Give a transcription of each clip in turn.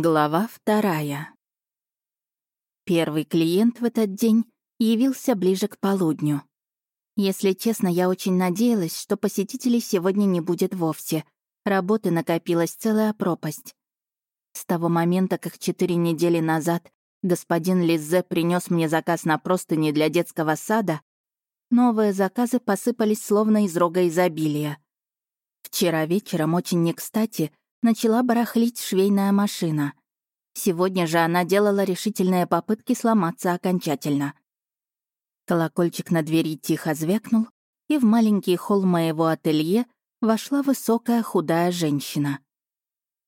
Глава вторая. Первый клиент в этот день явился ближе к полудню. Если честно, я очень надеялась, что посетителей сегодня не будет вовсе. Работы накопилась целая пропасть. С того момента, как четыре недели назад господин Лиззе принес мне заказ на простыни для детского сада, новые заказы посыпались словно из рога изобилия. Вчера вечером очень не кстати начала барахлить швейная машина. Сегодня же она делала решительные попытки сломаться окончательно. Колокольчик на двери тихо звякнул, и в маленький холл моего ателье вошла высокая худая женщина.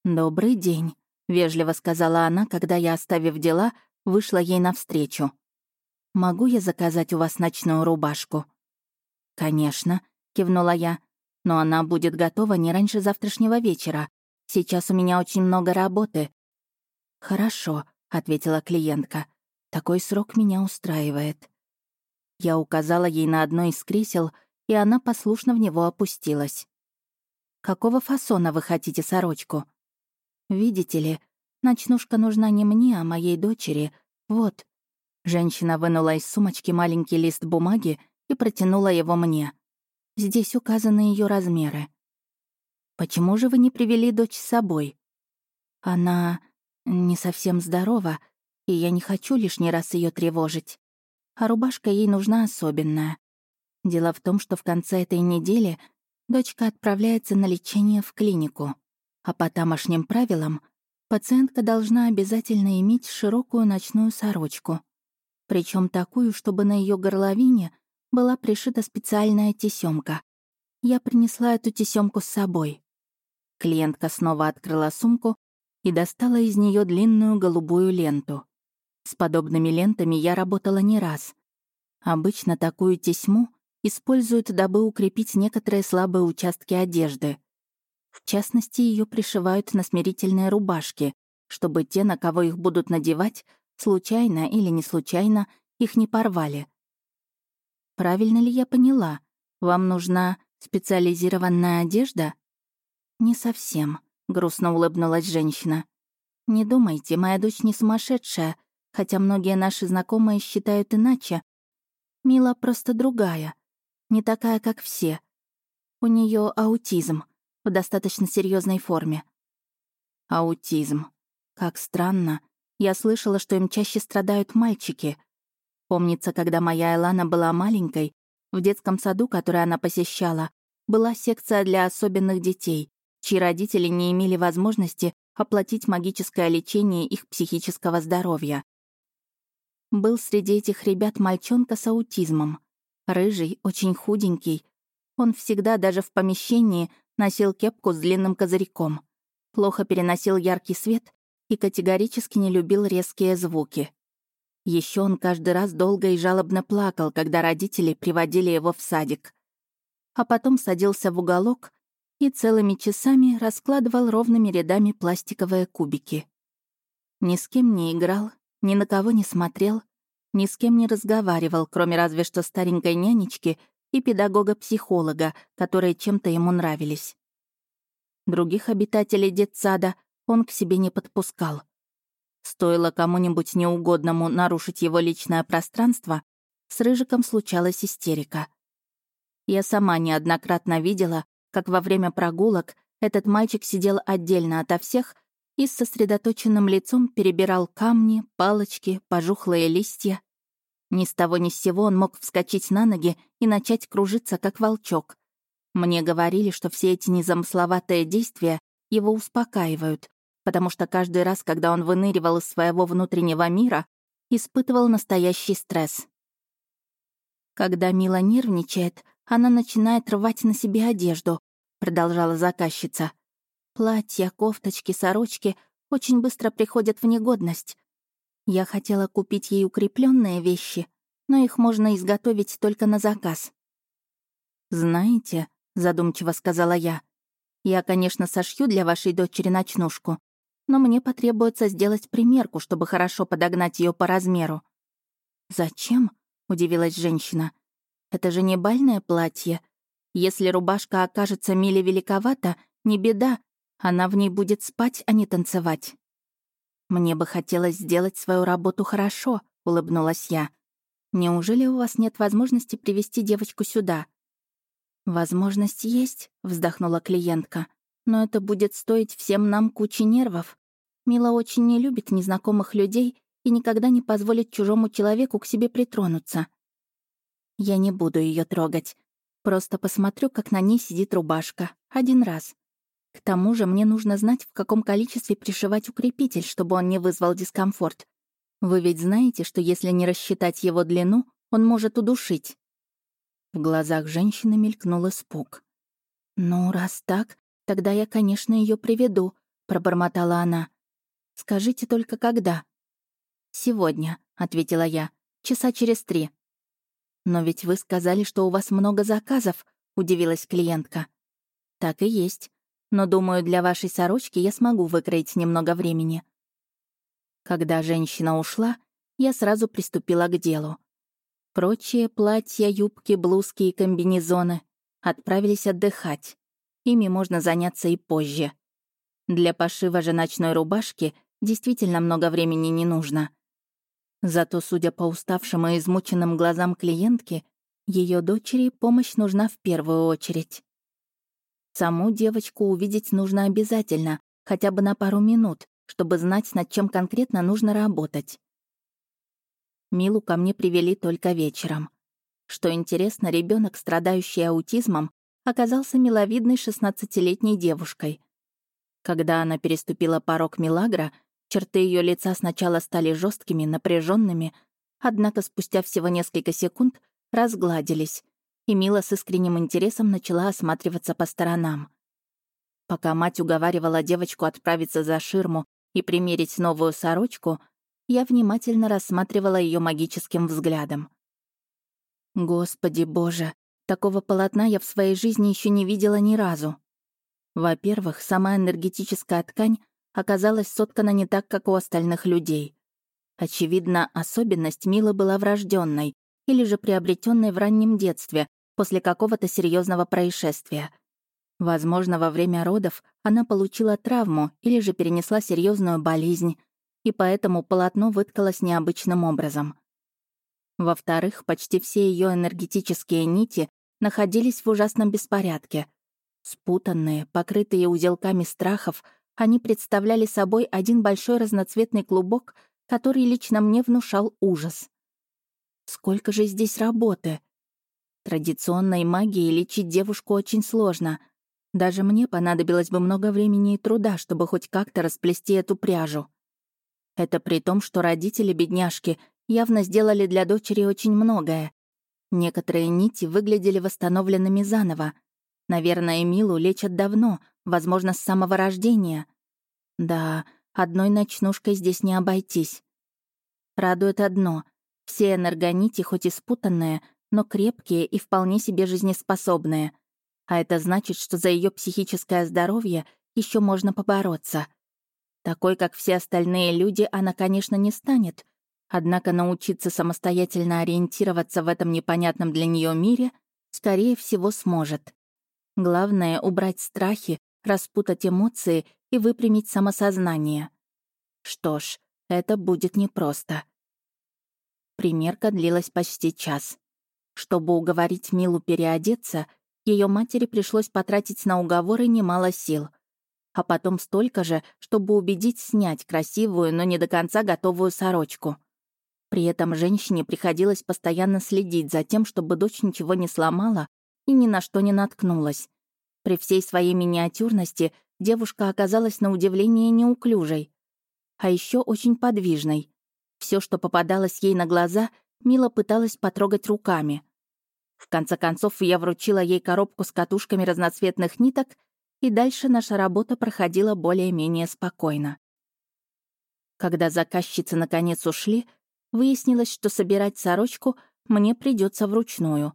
«Добрый день», — вежливо сказала она, когда я, оставив дела, вышла ей навстречу. «Могу я заказать у вас ночную рубашку?» «Конечно», — кивнула я, «но она будет готова не раньше завтрашнего вечера, Сейчас у меня очень много работы». «Хорошо», — ответила клиентка. «Такой срок меня устраивает». Я указала ей на одно из кресел, и она послушно в него опустилась. «Какого фасона вы хотите сорочку?» «Видите ли, ночнушка нужна не мне, а моей дочери. Вот». Женщина вынула из сумочки маленький лист бумаги и протянула его мне. Здесь указаны ее размеры. Почему же вы не привели дочь с собой? Она не совсем здорова, и я не хочу лишний раз ее тревожить. А рубашка ей нужна особенная. Дело в том, что в конце этой недели дочка отправляется на лечение в клинику. А по тамошним правилам пациентка должна обязательно иметь широкую ночную сорочку. Причем такую, чтобы на ее горловине была пришита специальная тесемка. Я принесла эту тесемку с собой. Клиентка снова открыла сумку и достала из нее длинную голубую ленту. С подобными лентами я работала не раз. Обычно такую тесьму используют, дабы укрепить некоторые слабые участки одежды. В частности, ее пришивают на смирительные рубашки, чтобы те, на кого их будут надевать, случайно или не случайно, их не порвали. Правильно ли я поняла? Вам нужна специализированная одежда? «Не совсем», — грустно улыбнулась женщина. «Не думайте, моя дочь не сумасшедшая, хотя многие наши знакомые считают иначе. Мила просто другая, не такая, как все. У нее аутизм в достаточно серьезной форме». «Аутизм. Как странно. Я слышала, что им чаще страдают мальчики. Помнится, когда моя Элана была маленькой, в детском саду, который она посещала, была секция для особенных детей, чьи родители не имели возможности оплатить магическое лечение их психического здоровья. Был среди этих ребят мальчонка с аутизмом. Рыжий, очень худенький. Он всегда, даже в помещении, носил кепку с длинным козырьком. Плохо переносил яркий свет и категорически не любил резкие звуки. Еще он каждый раз долго и жалобно плакал, когда родители приводили его в садик. А потом садился в уголок и целыми часами раскладывал ровными рядами пластиковые кубики. Ни с кем не играл, ни на кого не смотрел, ни с кем не разговаривал, кроме разве что старенькой нянечки и педагога-психолога, которые чем-то ему нравились. Других обитателей детсада он к себе не подпускал. Стоило кому-нибудь неугодному нарушить его личное пространство, с Рыжиком случалась истерика. Я сама неоднократно видела, как во время прогулок этот мальчик сидел отдельно ото всех и с сосредоточенным лицом перебирал камни, палочки, пожухлые листья. Ни с того ни с сего он мог вскочить на ноги и начать кружиться, как волчок. Мне говорили, что все эти незамысловатые действия его успокаивают, потому что каждый раз, когда он выныривал из своего внутреннего мира, испытывал настоящий стресс. Когда Мила нервничает, она начинает рвать на себе одежду, продолжала заказчица. Платья, кофточки, сорочки очень быстро приходят в негодность. Я хотела купить ей укрепленные вещи, но их можно изготовить только на заказ. «Знаете», — задумчиво сказала я, «я, конечно, сошью для вашей дочери ночнушку, но мне потребуется сделать примерку, чтобы хорошо подогнать ее по размеру». «Зачем?» — удивилась женщина. Это же не бальное платье. Если рубашка окажется Миле великовата, не беда, она в ней будет спать, а не танцевать. «Мне бы хотелось сделать свою работу хорошо», — улыбнулась я. «Неужели у вас нет возможности привести девочку сюда?» «Возможность есть», — вздохнула клиентка. «Но это будет стоить всем нам кучи нервов. Мила очень не любит незнакомых людей и никогда не позволит чужому человеку к себе притронуться. Я не буду ее трогать. Просто посмотрю, как на ней сидит рубашка. Один раз. К тому же мне нужно знать, в каком количестве пришивать укрепитель, чтобы он не вызвал дискомфорт. Вы ведь знаете, что если не рассчитать его длину, он может удушить. В глазах женщины мелькнул испуг. «Ну, раз так, тогда я, конечно, ее приведу», — пробормотала она. «Скажите только, когда?» «Сегодня», — ответила я, — «часа через три». «Но ведь вы сказали, что у вас много заказов», — удивилась клиентка. «Так и есть. Но, думаю, для вашей сорочки я смогу выкроить немного времени». Когда женщина ушла, я сразу приступила к делу. Прочие платья, юбки, блузки и комбинезоны отправились отдыхать. Ими можно заняться и позже. Для пошива же ночной рубашки действительно много времени не нужно. Зато, судя по уставшим и измученным глазам клиентки, ее дочери помощь нужна в первую очередь. Саму девочку увидеть нужно обязательно, хотя бы на пару минут, чтобы знать, над чем конкретно нужно работать. Милу ко мне привели только вечером. Что интересно, ребенок, страдающий аутизмом, оказался миловидной 16-летней девушкой. Когда она переступила порог Милагра, черты ее лица сначала стали жесткими, напряженными, однако спустя всего несколько секунд разгладились, и Мила с искренним интересом начала осматриваться по сторонам. Пока мать уговаривала девочку отправиться за ширму и примерить новую сорочку, я внимательно рассматривала ее магическим взглядом. Господи боже, такого полотна я в своей жизни еще не видела ни разу. Во-первых, сама энергетическая ткань оказалась соткана не так, как у остальных людей. Очевидно, особенность Милы была врожденной или же приобретенной в раннем детстве после какого-то серьезного происшествия. Возможно, во время родов она получила травму или же перенесла серьезную болезнь, и поэтому полотно выткалось необычным образом. Во-вторых, почти все ее энергетические нити находились в ужасном беспорядке. Спутанные, покрытые узелками страхов, они представляли собой один большой разноцветный клубок, который лично мне внушал ужас. Сколько же здесь работы? Традиционной магией лечить девушку очень сложно. Даже мне понадобилось бы много времени и труда, чтобы хоть как-то расплести эту пряжу. Это при том, что родители бедняжки явно сделали для дочери очень многое. Некоторые нити выглядели восстановленными заново. Наверное, Милу лечат давно, возможно, с самого рождения. Да, одной ночнушкой здесь не обойтись. Радует одно. Все энергонити, хоть и спутанные, но крепкие и вполне себе жизнеспособные. А это значит, что за ее психическое здоровье еще можно побороться. Такой, как все остальные люди, она, конечно, не станет. Однако научиться самостоятельно ориентироваться в этом непонятном для нее мире, скорее всего, сможет. Главное — убрать страхи, распутать эмоции и выпрямить самосознание. Что ж, это будет непросто. Примерка длилась почти час. Чтобы уговорить Милу переодеться, ее матери пришлось потратить на уговоры немало сил — а потом столько же, чтобы убедить снять красивую, но не до конца готовую сорочку. При этом женщине приходилось постоянно следить за тем, чтобы дочь ничего не сломала и ни на что не наткнулась. При всей своей миниатюрности девушка оказалась на удивление неуклюжей, а еще очень подвижной. Все, что попадалось ей на глаза, Мила пыталась потрогать руками. В конце концов, я вручила ей коробку с катушками разноцветных ниток и дальше наша работа проходила более-менее спокойно. Когда заказчицы наконец ушли, выяснилось, что собирать сорочку мне придется вручную.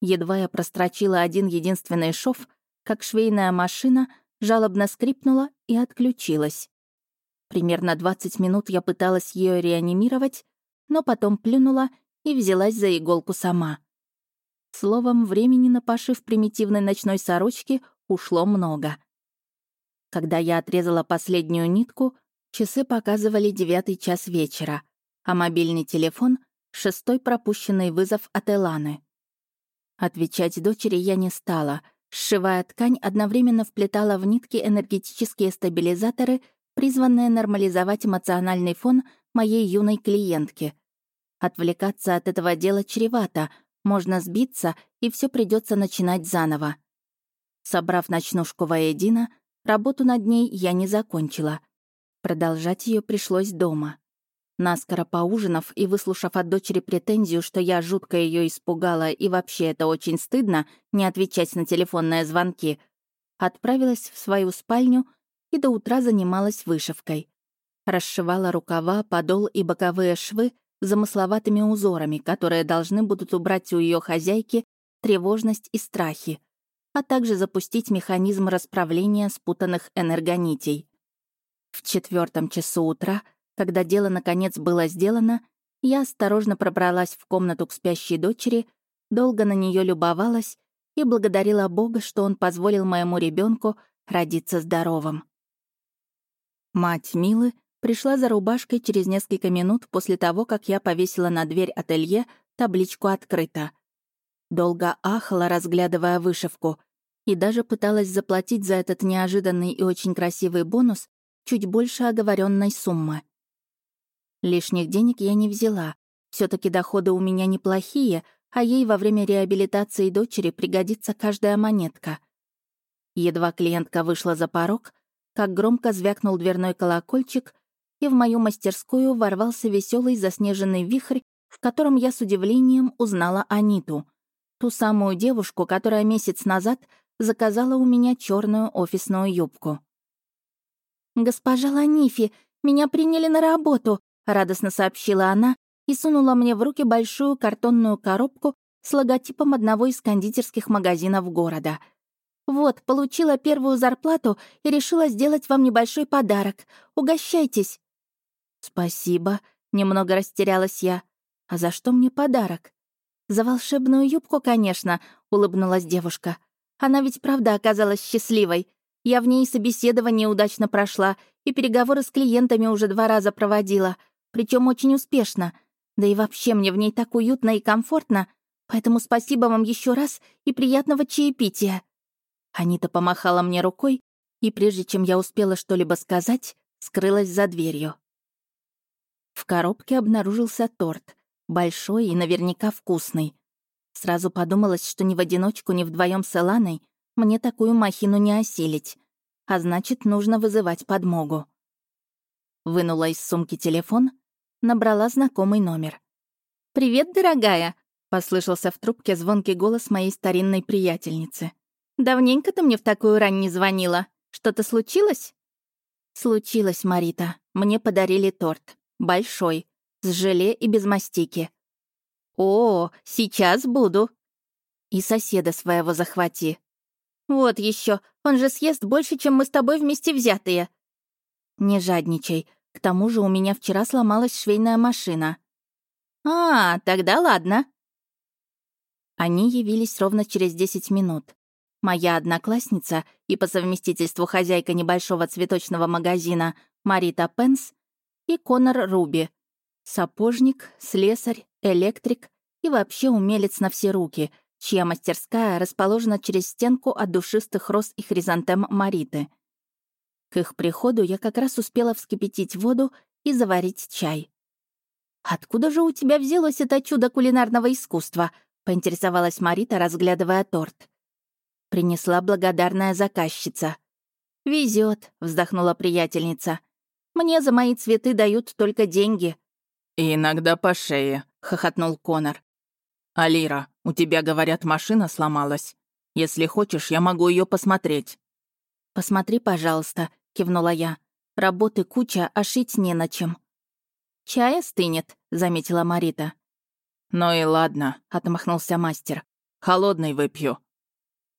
Едва я прострочила один единственный шов, как швейная машина жалобно скрипнула и отключилась. Примерно 20 минут я пыталась ее реанимировать, но потом плюнула и взялась за иголку сама. Словом, времени на пошив примитивной ночной сорочки ушло много. Когда я отрезала последнюю нитку, Часы показывали девятый час вечера, а мобильный телефон — шестой пропущенный вызов от Эланы. Отвечать дочери я не стала. Сшивая ткань, одновременно вплетала в нитки энергетические стабилизаторы, призванные нормализовать эмоциональный фон моей юной клиентки. Отвлекаться от этого дела чревато, можно сбиться, и все придется начинать заново. Собрав ночнушку воедино, работу над ней я не закончила. Продолжать ее пришлось дома. Наскоро поужинав и выслушав от дочери претензию, что я жутко ее испугала и вообще это очень стыдно не отвечать на телефонные звонки, отправилась в свою спальню и до утра занималась вышивкой. Расшивала рукава, подол и боковые швы замысловатыми узорами, которые должны будут убрать у ее хозяйки тревожность и страхи, а также запустить механизм расправления спутанных энергонитей. В четвертом часу утра — когда дело наконец было сделано, я осторожно пробралась в комнату к спящей дочери, долго на нее любовалась и благодарила Бога, что он позволил моему ребенку родиться здоровым. Мать Милы пришла за рубашкой через несколько минут после того, как я повесила на дверь ателье табличку «Открыто». Долго ахала, разглядывая вышивку, и даже пыталась заплатить за этот неожиданный и очень красивый бонус чуть больше оговоренной суммы. Лишних денег я не взяла. все таки доходы у меня неплохие, а ей во время реабилитации дочери пригодится каждая монетка. Едва клиентка вышла за порог, как громко звякнул дверной колокольчик, и в мою мастерскую ворвался веселый заснеженный вихрь, в котором я с удивлением узнала Аниту, ту самую девушку, которая месяц назад заказала у меня черную офисную юбку. «Госпожа Ланифи, меня приняли на работу!» — радостно сообщила она и сунула мне в руки большую картонную коробку с логотипом одного из кондитерских магазинов города. «Вот, получила первую зарплату и решила сделать вам небольшой подарок. Угощайтесь». «Спасибо», — немного растерялась я. «А за что мне подарок?» «За волшебную юбку, конечно», — улыбнулась девушка. «Она ведь правда оказалась счастливой. Я в ней собеседование удачно прошла и переговоры с клиентами уже два раза проводила причем очень успешно. Да и вообще мне в ней так уютно и комфортно, поэтому спасибо вам еще раз и приятного чаепития». Анита помахала мне рукой, и прежде чем я успела что-либо сказать, скрылась за дверью. В коробке обнаружился торт, большой и наверняка вкусный. Сразу подумалось, что ни в одиночку, ни вдвоем с Эланой мне такую махину не осилить, а значит, нужно вызывать подмогу. Вынула из сумки телефон набрала знакомый номер. «Привет, дорогая!» — послышался в трубке звонкий голос моей старинной приятельницы. «Давненько ты мне в такую рань не звонила. Что-то случилось?» «Случилось, Марита. Мне подарили торт. Большой. С желе и без мастики». «О, сейчас буду!» «И соседа своего захвати». «Вот еще, он же съест больше, чем мы с тобой вместе взятые». «Не жадничай. К тому же у меня вчера сломалась швейная машина. «А, тогда ладно». Они явились ровно через 10 минут. Моя одноклассница и по совместительству хозяйка небольшого цветочного магазина Марита Пенс и Конор Руби. Сапожник, слесарь, электрик и вообще умелец на все руки, чья мастерская расположена через стенку от душистых роз и хризантем Мариты — к их приходу я как раз успела вскипятить воду и заварить чай. «Откуда же у тебя взялось это чудо кулинарного искусства?» — поинтересовалась Марита, разглядывая торт. Принесла благодарная заказчица. Везет, вздохнула приятельница. «Мне за мои цветы дают только деньги». иногда по шее», — хохотнул Конор. «Алира, у тебя, говорят, машина сломалась. Если хочешь, я могу ее посмотреть». «Посмотри, пожалуйста», кивнула я. «Работы куча, а шить не на чем». «Чай остынет», — заметила Марита. «Ну и ладно», — отмахнулся мастер. «Холодный выпью».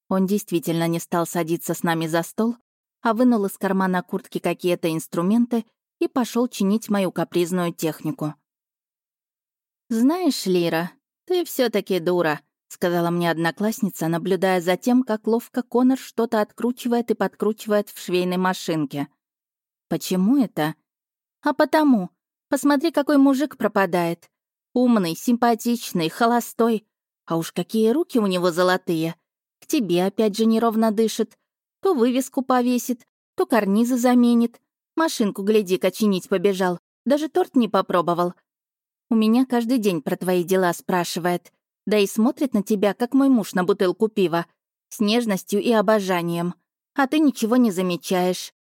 Он действительно не стал садиться с нами за стол, а вынул из кармана куртки какие-то инструменты и пошел чинить мою капризную технику. «Знаешь, Лира, ты все таки дура», — сказала мне одноклассница, наблюдая за тем, как ловко Конор что-то откручивает и подкручивает в швейной машинке. «Почему это?» А потому, посмотри, какой мужик пропадает. Умный, симпатичный, холостой. А уж какие руки у него золотые. К тебе опять же неровно дышит. То вывеску повесит, то карнизы заменит. Машинку, гляди-ка, чинить побежал. Даже торт не попробовал. У меня каждый день про твои дела спрашивает. Да и смотрит на тебя, как мой муж на бутылку пива. С нежностью и обожанием. А ты ничего не замечаешь.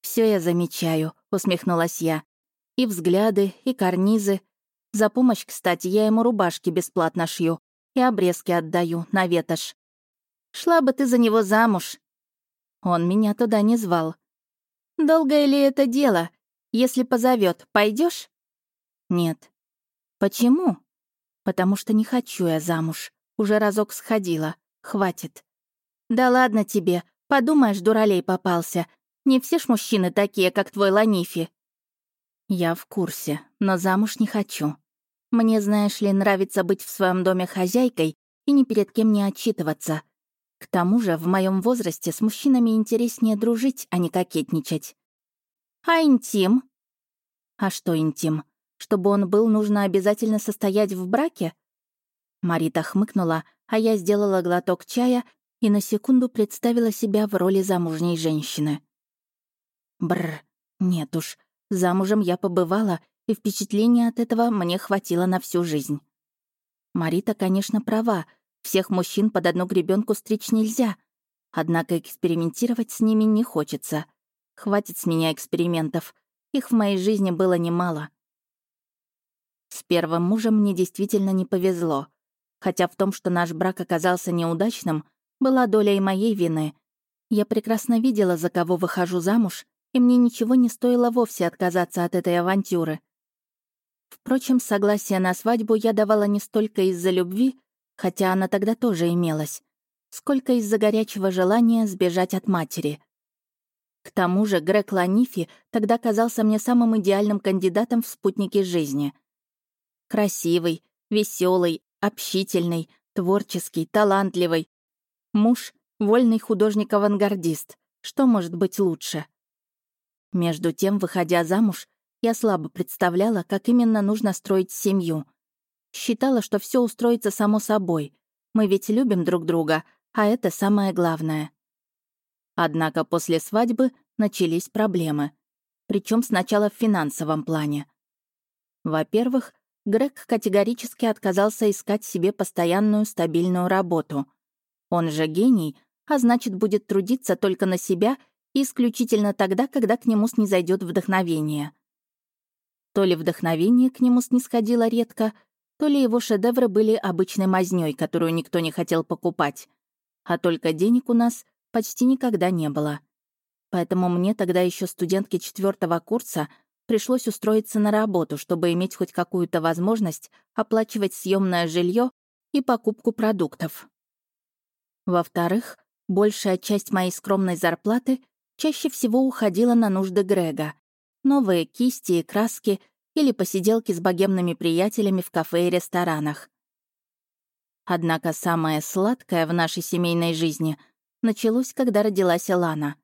Все я замечаю», — усмехнулась я. «И взгляды, и карнизы. За помощь, кстати, я ему рубашки бесплатно шью и обрезки отдаю на ветошь. Шла бы ты за него замуж». Он меня туда не звал. «Долгое ли это дело? Если позовет, пойдешь? «Нет». «Почему?» «Потому что не хочу я замуж. Уже разок сходила. Хватит». «Да ладно тебе. Подумаешь, дуралей попался. Не все ж мужчины такие, как твой Ланифи». «Я в курсе, но замуж не хочу. Мне, знаешь ли, нравится быть в своем доме хозяйкой и ни перед кем не отчитываться. К тому же в моем возрасте с мужчинами интереснее дружить, а не кокетничать. А интим? А что интим? Чтобы он был, нужно обязательно состоять в браке? Марита хмыкнула, а я сделала глоток чая и на секунду представила себя в роли замужней женщины. Бр, нет уж, замужем я побывала, и впечатления от этого мне хватило на всю жизнь. Марита, конечно, права, всех мужчин под одну гребенку стричь нельзя, однако экспериментировать с ними не хочется. Хватит с меня экспериментов, их в моей жизни было немало. С первым мужем мне действительно не повезло. Хотя в том, что наш брак оказался неудачным, была доля и моей вины. Я прекрасно видела, за кого выхожу замуж, и мне ничего не стоило вовсе отказаться от этой авантюры. Впрочем, согласие на свадьбу я давала не столько из-за любви, хотя она тогда тоже имелась, сколько из-за горячего желания сбежать от матери. К тому же Грег Ланифи тогда казался мне самым идеальным кандидатом в спутники жизни. Красивый, веселый, общительный, творческий, талантливый. Муж — вольный художник-авангардист. Что может быть лучше? Между тем, выходя замуж, я слабо представляла, как именно нужно строить семью. Считала, что все устроится само собой. Мы ведь любим друг друга, а это самое главное. Однако после свадьбы начались проблемы. Причем сначала в финансовом плане. Во-первых, Грег категорически отказался искать себе постоянную стабильную работу. Он же гений, а значит, будет трудиться только на себя исключительно тогда, когда к нему снизойдет вдохновение. То ли вдохновение к нему снисходило редко, то ли его шедевры были обычной мазнёй, которую никто не хотел покупать. А только денег у нас почти никогда не было. Поэтому мне тогда еще студентке четвертого курса пришлось устроиться на работу, чтобы иметь хоть какую-то возможность оплачивать съемное жилье и покупку продуктов. Во-вторых, большая часть моей скромной зарплаты чаще всего уходила на нужды Грега. Новые кисти и краски или посиделки с богемными приятелями в кафе и ресторанах. Однако самое сладкое в нашей семейной жизни началось, когда родилась Элана.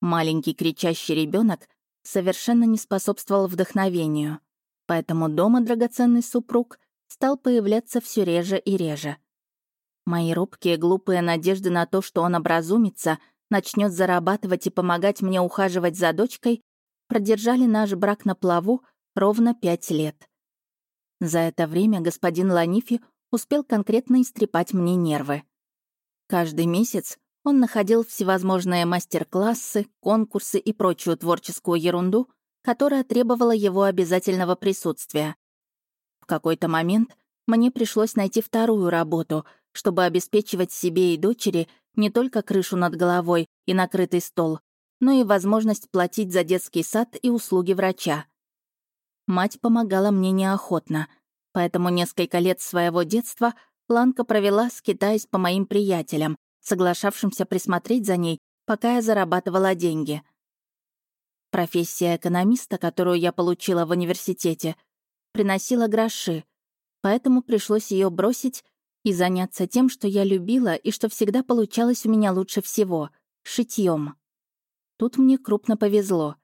Маленький кричащий ребенок совершенно не способствовал вдохновению, поэтому дома драгоценный супруг стал появляться все реже и реже. Мои робкие глупые надежды на то, что он образумится — начнет зарабатывать и помогать мне ухаживать за дочкой, продержали наш брак на плаву ровно пять лет. За это время господин Ланифи успел конкретно истрепать мне нервы. Каждый месяц он находил всевозможные мастер-классы, конкурсы и прочую творческую ерунду, которая требовала его обязательного присутствия. В какой-то момент мне пришлось найти вторую работу, чтобы обеспечивать себе и дочери не только крышу над головой и накрытый стол, но и возможность платить за детский сад и услуги врача. Мать помогала мне неохотно, поэтому несколько лет своего детства Ланка провела, скитаясь по моим приятелям, соглашавшимся присмотреть за ней, пока я зарабатывала деньги. Профессия экономиста, которую я получила в университете, приносила гроши, поэтому пришлось ее бросить и заняться тем, что я любила и что всегда получалось у меня лучше всего — шитьем. Тут мне крупно повезло.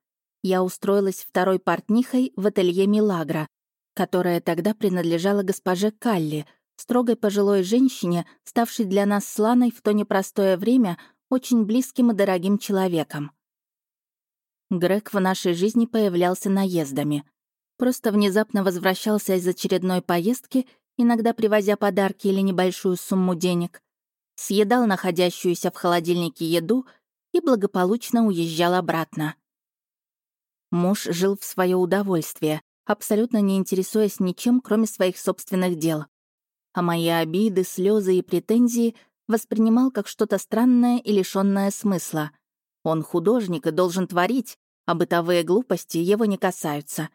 я устроилась второй портнихой в ателье Милагра, которое тогда принадлежало госпоже Калли, строгой пожилой женщине, ставшей для нас с Ланой в то непростое время очень близким и дорогим человеком. Грег в нашей жизни появлялся наездами. Просто внезапно возвращался из очередной поездки, иногда привозя подарки или небольшую сумму денег, съедал находящуюся в холодильнике еду и благополучно уезжал обратно. Муж жил в свое удовольствие, абсолютно не интересуясь ничем, кроме своих собственных дел. А мои обиды, слезы и претензии воспринимал как что-то странное и лишённое смысла. Он художник и должен творить, а бытовые глупости его не касаются.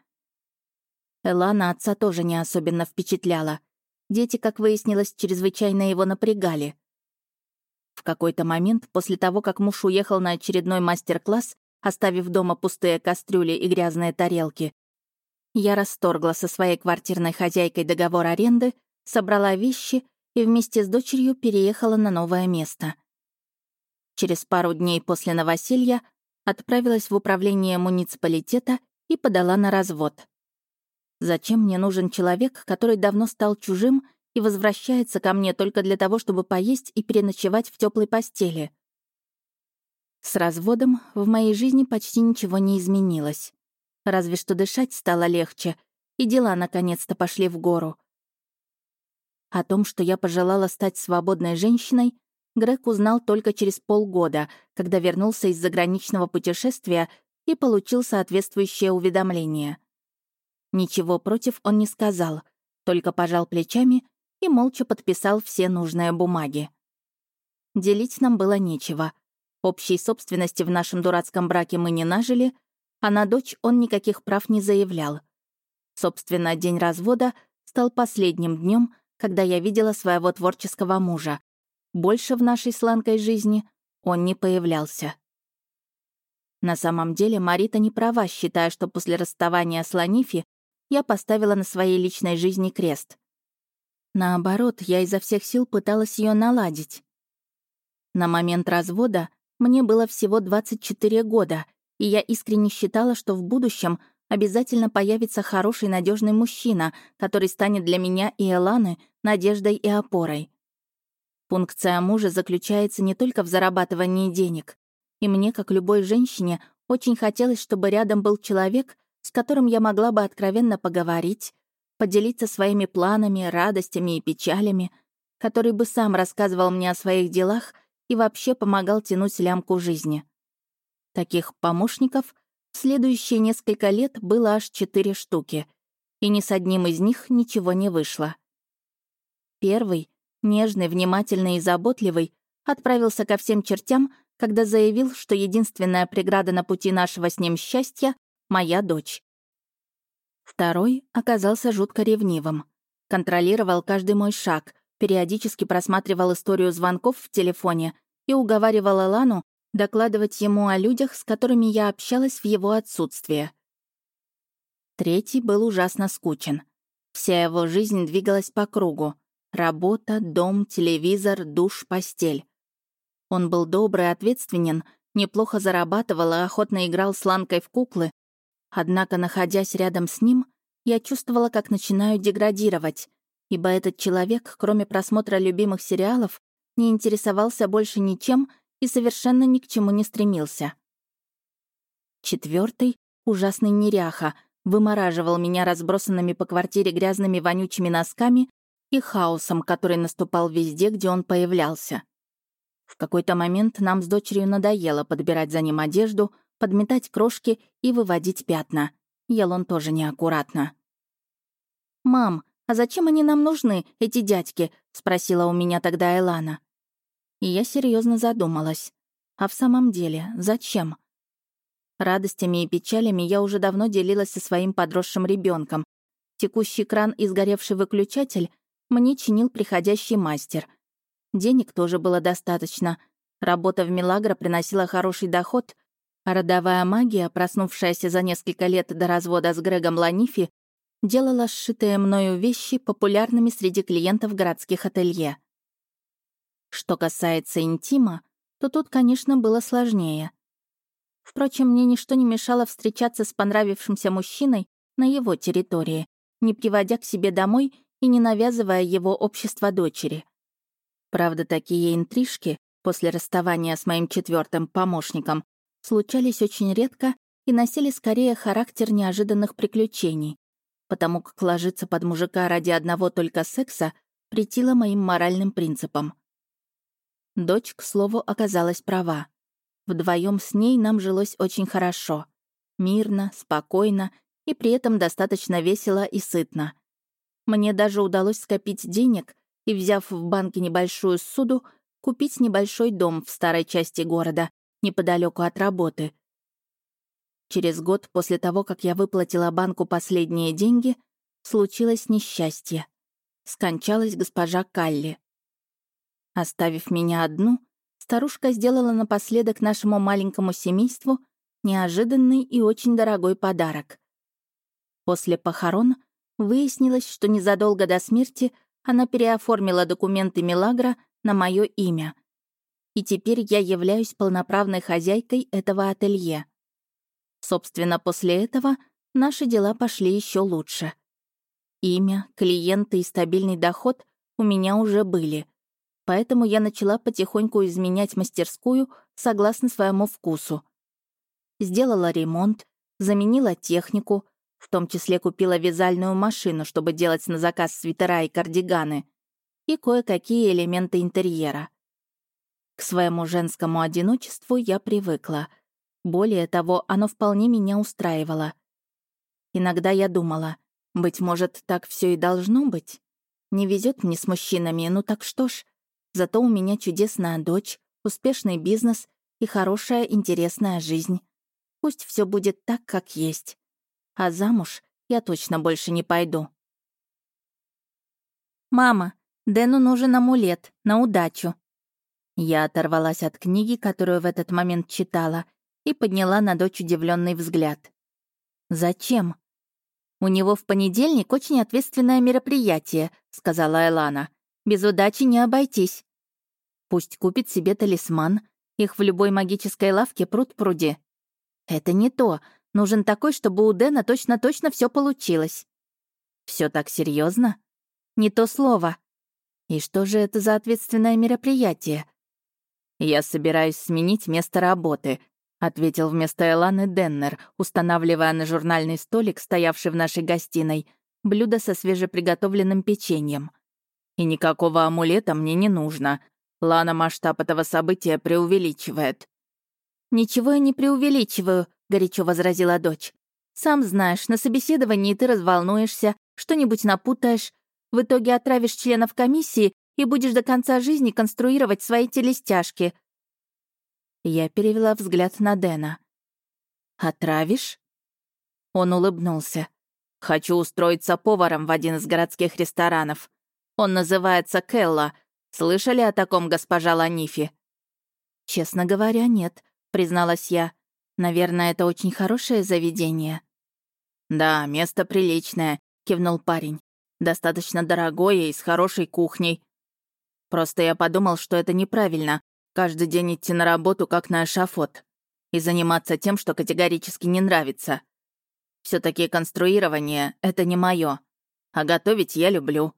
Элана отца тоже не особенно впечатляла. Дети, как выяснилось, чрезвычайно его напрягали. В какой-то момент, после того, как муж уехал на очередной мастер-класс, оставив дома пустые кастрюли и грязные тарелки, я расторгла со своей квартирной хозяйкой договор аренды, собрала вещи и вместе с дочерью переехала на новое место. Через пару дней после новоселья отправилась в управление муниципалитета и подала на развод. Зачем мне нужен человек, который давно стал чужим и возвращается ко мне только для того, чтобы поесть и переночевать в теплой постели? С разводом в моей жизни почти ничего не изменилось. Разве что дышать стало легче, и дела наконец-то пошли в гору. О том, что я пожелала стать свободной женщиной, Грег узнал только через полгода, когда вернулся из заграничного путешествия и получил соответствующее уведомление. Ничего против он не сказал, только пожал плечами и молча подписал все нужные бумаги. Делить нам было нечего. Общей собственности в нашем дурацком браке мы не нажили, а на дочь он никаких прав не заявлял. Собственно, день развода стал последним днем, когда я видела своего творческого мужа. Больше в нашей сладкой жизни он не появлялся. На самом деле Марита не права, считая, что после расставания с Ланифи я поставила на своей личной жизни крест. Наоборот, я изо всех сил пыталась ее наладить. На момент развода мне было всего 24 года, и я искренне считала, что в будущем обязательно появится хороший надежный мужчина, который станет для меня и Эланы надеждой и опорой. Функция мужа заключается не только в зарабатывании денег. И мне, как любой женщине, очень хотелось, чтобы рядом был человек, с которым я могла бы откровенно поговорить, поделиться своими планами, радостями и печалями, который бы сам рассказывал мне о своих делах и вообще помогал тянуть лямку жизни. Таких помощников следующие несколько лет было аж четыре штуки, и ни с одним из них ничего не вышло. Первый, нежный, внимательный и заботливый, отправился ко всем чертям, когда заявил, что единственная преграда на пути нашего с ним счастья моя дочь. Второй оказался жутко ревнивым. Контролировал каждый мой шаг, периодически просматривал историю звонков в телефоне и уговаривал Лану докладывать ему о людях, с которыми я общалась в его отсутствие. Третий был ужасно скучен. Вся его жизнь двигалась по кругу. Работа, дом, телевизор, душ, постель. Он был добрый, ответственен, неплохо зарабатывал и охотно играл с Ланкой в куклы, Однако, находясь рядом с ним, я чувствовала, как начинаю деградировать, ибо этот человек, кроме просмотра любимых сериалов, не интересовался больше ничем и совершенно ни к чему не стремился. Четвертый, ужасный неряха, вымораживал меня разбросанными по квартире грязными вонючими носками и хаосом, который наступал везде, где он появлялся. В какой-то момент нам с дочерью надоело подбирать за ним одежду — подметать крошки и выводить пятна. Ел он тоже неаккуратно. «Мам, а зачем они нам нужны, эти дядьки?» — спросила у меня тогда Элана. И я серьезно задумалась. А в самом деле, зачем? Радостями и печалями я уже давно делилась со своим подросшим ребенком. Текущий кран и сгоревший выключатель мне чинил приходящий мастер. Денег тоже было достаточно. Работа в Милагро приносила хороший доход, а родовая магия, проснувшаяся за несколько лет до развода с Грегом Ланифи, делала сшитые мною вещи популярными среди клиентов городских ателье. Что касается интима, то тут, конечно, было сложнее. Впрочем, мне ничто не мешало встречаться с понравившимся мужчиной на его территории, не приводя к себе домой и не навязывая его общество дочери. Правда, такие интрижки после расставания с моим четвертым помощником случались очень редко и носили скорее характер неожиданных приключений, потому как ложиться под мужика ради одного только секса претило моим моральным принципам. Дочь, к слову, оказалась права. Вдвоем с ней нам жилось очень хорошо. Мирно, спокойно и при этом достаточно весело и сытно. Мне даже удалось скопить денег и, взяв в банке небольшую суду, купить небольшой дом в старой части города, неподалеку от работы. Через год после того, как я выплатила банку последние деньги, случилось несчастье. Скончалась госпожа Калли. Оставив меня одну, старушка сделала напоследок нашему маленькому семейству неожиданный и очень дорогой подарок. После похорон выяснилось, что незадолго до смерти она переоформила документы Милагра на мое имя. И теперь я являюсь полноправной хозяйкой этого ателье. Собственно, после этого наши дела пошли еще лучше. Имя, клиенты и стабильный доход у меня уже были. Поэтому я начала потихоньку изменять мастерскую согласно своему вкусу. Сделала ремонт, заменила технику — в том числе купила вязальную машину, чтобы делать на заказ свитера и кардиганы, и кое-какие элементы интерьера. К своему женскому одиночеству я привыкла. Более того, оно вполне меня устраивало. Иногда я думала, быть может, так все и должно быть. Не везет мне с мужчинами, ну так что ж. Зато у меня чудесная дочь, успешный бизнес и хорошая, интересная жизнь. Пусть все будет так, как есть а замуж я точно больше не пойду. «Мама, Дэну нужен амулет, на удачу». Я оторвалась от книги, которую в этот момент читала, и подняла на дочь удивленный взгляд. «Зачем?» «У него в понедельник очень ответственное мероприятие», — сказала Элана. «Без удачи не обойтись. Пусть купит себе талисман. Их в любой магической лавке пруд-пруди». «Это не то. Нужен такой, чтобы у Дэна точно-точно все получилось. Все так серьезно? Не то слово. И что же это за ответственное мероприятие? Я собираюсь сменить место работы, ответил вместо Эланы Деннер, устанавливая на журнальный столик, стоявший в нашей гостиной, блюдо со свежеприготовленным печеньем. И никакого амулета мне не нужно. Лана масштаб этого события преувеличивает. «Ничего я не преувеличиваю», — горячо возразила дочь. «Сам знаешь, на собеседовании ты разволнуешься, что-нибудь напутаешь, в итоге отравишь членов комиссии и будешь до конца жизни конструировать свои телестяжки». Я перевела взгляд на Дэна. «Отравишь?» Он улыбнулся. «Хочу устроиться поваром в один из городских ресторанов. Он называется Келла. Слышали о таком госпожа Ланифи?» «Честно говоря, нет», — призналась я. Наверное, это очень хорошее заведение». «Да, место приличное», — кивнул парень. «Достаточно дорогое и с хорошей кухней. Просто я подумал, что это неправильно. Каждый день идти на работу, как на эшафот. И заниматься тем, что категорически не нравится. все таки конструирование — это не мое. А готовить я люблю.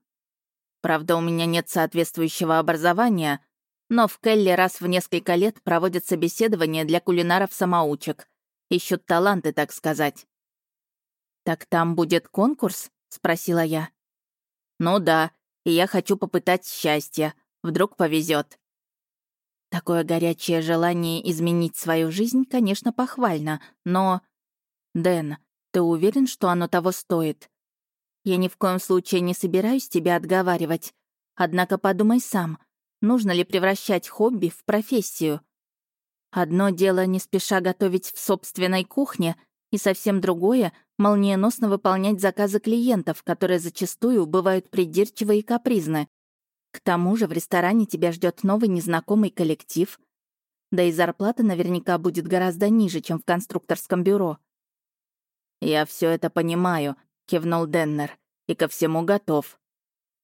Правда, у меня нет соответствующего образования, но в Келле раз в несколько лет проводят собеседования для кулинаров-самоучек. Ищут таланты, так сказать. «Так там будет конкурс?» — спросила я. «Ну да, и я хочу попытать счастье. Вдруг повезет. Такое горячее желание изменить свою жизнь, конечно, похвально, но... Дэн, ты уверен, что оно того стоит? Я ни в коем случае не собираюсь тебя отговаривать. Однако подумай сам — нужно ли превращать хобби в профессию. Одно дело не спеша готовить в собственной кухне, и совсем другое — молниеносно выполнять заказы клиентов, которые зачастую бывают придирчивы и капризны. К тому же в ресторане тебя ждет новый незнакомый коллектив, да и зарплата наверняка будет гораздо ниже, чем в конструкторском бюро. «Я все это понимаю», — кивнул Деннер, — «и ко всему готов.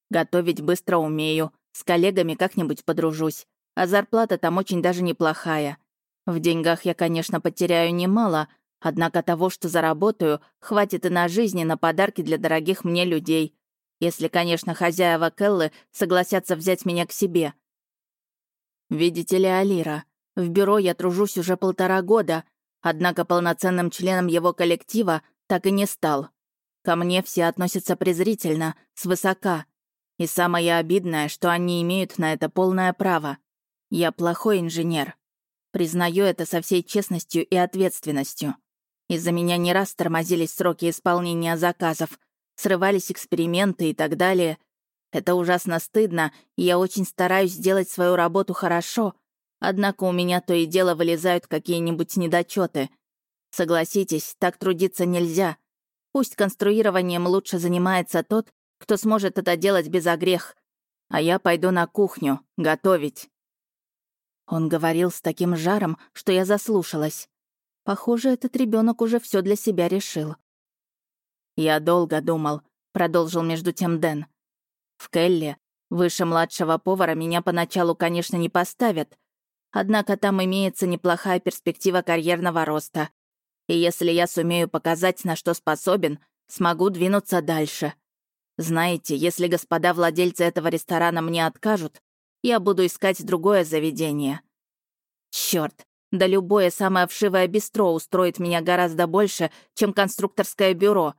Готовить быстро умею, с коллегами как-нибудь подружусь. А зарплата там очень даже неплохая. В деньгах я, конечно, потеряю немало, однако того, что заработаю, хватит и на жизнь, и на подарки для дорогих мне людей. Если, конечно, хозяева Келлы согласятся взять меня к себе. Видите ли, Алира, в бюро я тружусь уже полтора года, однако полноценным членом его коллектива так и не стал. Ко мне все относятся презрительно, свысока. И самое обидное, что они имеют на это полное право. Я плохой инженер. Признаю это со всей честностью и ответственностью. Из-за меня не раз тормозились сроки исполнения заказов, срывались эксперименты и так далее. Это ужасно стыдно, и я очень стараюсь сделать свою работу хорошо, однако у меня то и дело вылезают какие-нибудь недочеты. Согласитесь, так трудиться нельзя. Пусть конструированием лучше занимается тот, кто сможет это делать без огрех. А я пойду на кухню, готовить. Он говорил с таким жаром, что я заслушалась. Похоже, этот ребенок уже все для себя решил. «Я долго думал», — продолжил между тем Дэн. «В Келле, выше младшего повара, меня поначалу, конечно, не поставят. Однако там имеется неплохая перспектива карьерного роста. И если я сумею показать, на что способен, смогу двинуться дальше. Знаете, если господа владельцы этого ресторана мне откажут, я буду искать другое заведение. Черт, да любое самое вшивое бистро устроит меня гораздо больше, чем конструкторское бюро.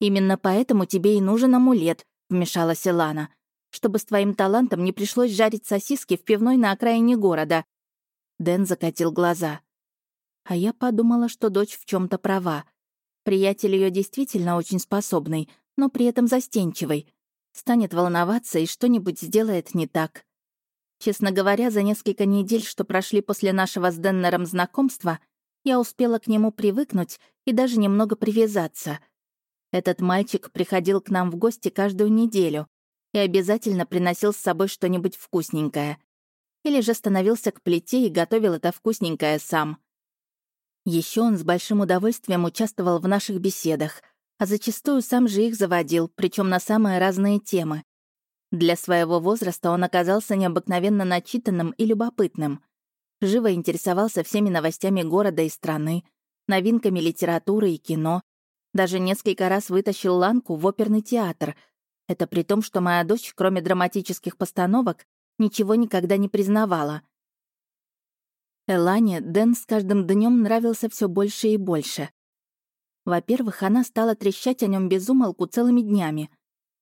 Именно поэтому тебе и нужен амулет, вмешалась Илана, чтобы с твоим талантом не пришлось жарить сосиски в пивной на окраине города. Дэн закатил глаза. А я подумала, что дочь в чем то права. Приятель ее действительно очень способный, но при этом застенчивый станет волноваться и что-нибудь сделает не так. Честно говоря, за несколько недель, что прошли после нашего с Деннером знакомства, я успела к нему привыкнуть и даже немного привязаться. Этот мальчик приходил к нам в гости каждую неделю и обязательно приносил с собой что-нибудь вкусненькое. Или же становился к плите и готовил это вкусненькое сам. Еще он с большим удовольствием участвовал в наших беседах — а зачастую сам же их заводил, причем на самые разные темы. Для своего возраста он оказался необыкновенно начитанным и любопытным. Живо интересовался всеми новостями города и страны, новинками литературы и кино. Даже несколько раз вытащил Ланку в оперный театр. Это при том, что моя дочь, кроме драматических постановок, ничего никогда не признавала. Элане Дэн с каждым днем нравился все больше и больше. Во-первых, она стала трещать о нем безумолку целыми днями.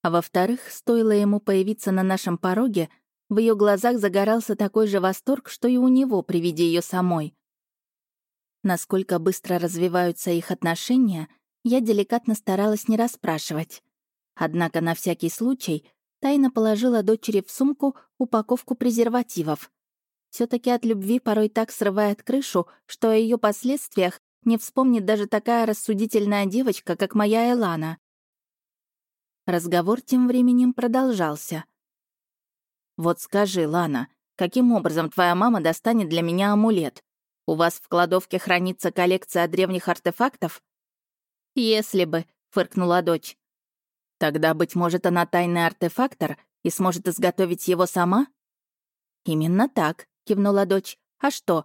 А во-вторых, стоило ему появиться на нашем пороге, в ее глазах загорался такой же восторг, что и у него при виде ее самой. Насколько быстро развиваются их отношения, я деликатно старалась не расспрашивать. Однако на всякий случай тайно положила дочери в сумку упаковку презервативов. Все таки от любви порой так срывает крышу, что о ее последствиях не вспомнит даже такая рассудительная девочка, как моя Элана. Разговор тем временем продолжался. «Вот скажи, Лана, каким образом твоя мама достанет для меня амулет? У вас в кладовке хранится коллекция древних артефактов?» «Если бы», — фыркнула дочь. «Тогда, быть может, она тайный артефактор и сможет изготовить его сама?» «Именно так», — кивнула дочь. «А что?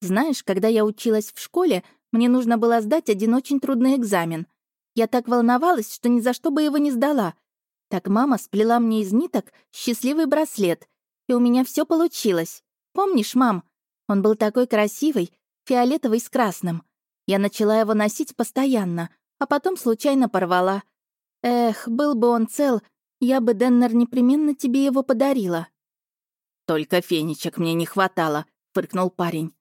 Знаешь, когда я училась в школе, мне нужно было сдать один очень трудный экзамен. Я так волновалась, что ни за что бы его не сдала. Так мама сплела мне из ниток счастливый браслет, и у меня все получилось. Помнишь, мам? Он был такой красивый, фиолетовый с красным. Я начала его носить постоянно, а потом случайно порвала. Эх, был бы он цел, я бы, Деннер, непременно тебе его подарила. «Только фенечек мне не хватало», — фыркнул парень.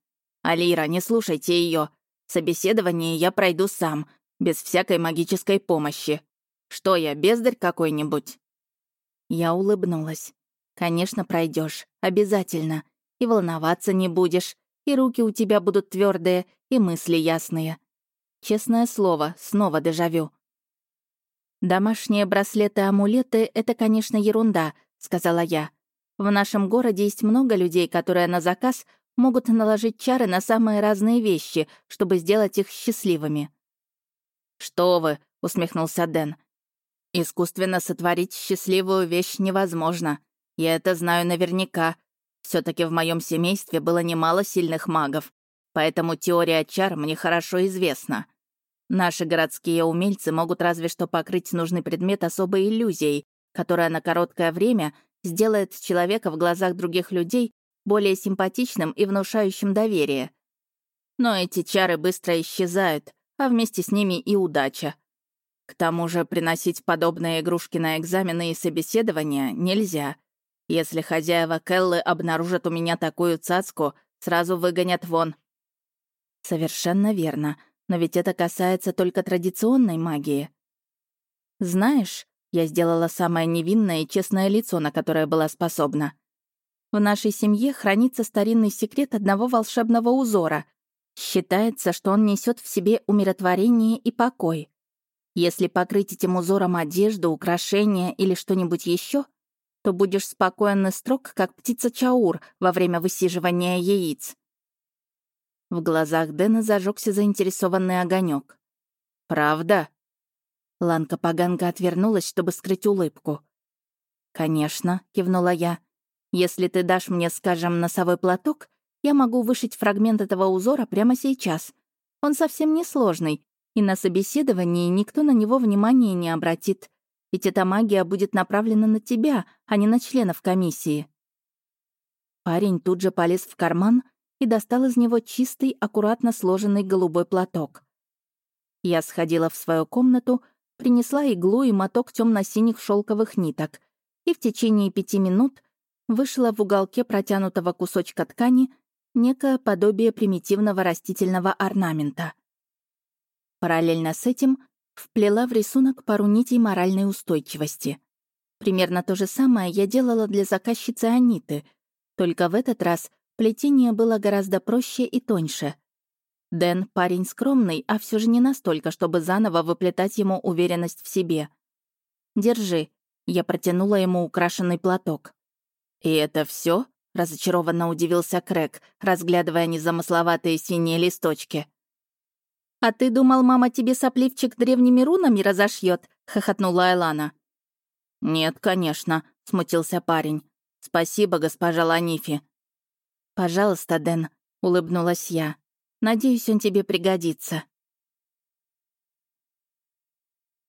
«Алира, не слушайте ее. Собеседование я пройду сам, без всякой магической помощи. Что я, бездарь какой-нибудь?» Я улыбнулась. «Конечно, пройдешь, обязательно. И волноваться не будешь, и руки у тебя будут твердые, и мысли ясные. Честное слово, снова дежавю». «Домашние браслеты-амулеты — это, конечно, ерунда», — сказала я. «В нашем городе есть много людей, которые на заказ могут наложить чары на самые разные вещи, чтобы сделать их счастливыми. «Что вы!» — усмехнулся Дэн. «Искусственно сотворить счастливую вещь невозможно. Я это знаю наверняка. все таки в моем семействе было немало сильных магов, поэтому теория чар мне хорошо известна. Наши городские умельцы могут разве что покрыть нужный предмет особой иллюзией, которая на короткое время сделает человека в глазах других людей более симпатичным и внушающим доверие. Но эти чары быстро исчезают, а вместе с ними и удача. К тому же приносить подобные игрушки на экзамены и собеседования нельзя. Если хозяева Келлы обнаружат у меня такую цацку, сразу выгонят вон. Совершенно верно, но ведь это касается только традиционной магии. Знаешь, я сделала самое невинное и честное лицо, на которое была способна. В нашей семье хранится старинный секрет одного волшебного узора. Считается, что он несет в себе умиротворение и покой. Если покрыть этим узором одежду, украшения или что-нибудь еще, то будешь спокоен и строг, как птица Чаур во время высиживания яиц. В глазах Дэна зажегся заинтересованный огонек. «Правда?» Ланка-поганка отвернулась, чтобы скрыть улыбку. «Конечно», — кивнула я. «Если ты дашь мне, скажем, носовой платок, я могу вышить фрагмент этого узора прямо сейчас. Он совсем не сложный, и на собеседовании никто на него внимания не обратит. Ведь эта магия будет направлена на тебя, а не на членов комиссии». Парень тут же полез в карман и достал из него чистый, аккуратно сложенный голубой платок. Я сходила в свою комнату, принесла иглу и моток темно-синих шелковых ниток, и в течение пяти минут вышла в уголке протянутого кусочка ткани некое подобие примитивного растительного орнамента. Параллельно с этим вплела в рисунок пару нитей моральной устойчивости. Примерно то же самое я делала для заказчицы Аниты, только в этот раз плетение было гораздо проще и тоньше — Дэн — парень скромный, а все же не настолько, чтобы заново выплетать ему уверенность в себе. «Держи», — я протянула ему украшенный платок. «И это все? разочарованно удивился Крэк, разглядывая незамысловатые синие листочки. «А ты думал, мама тебе сопливчик древними рунами разошьет? хохотнула Элана. «Нет, конечно», — смутился парень. «Спасибо, госпожа Ланифи». «Пожалуйста, Дэн», — улыбнулась я. Надеюсь, он тебе пригодится».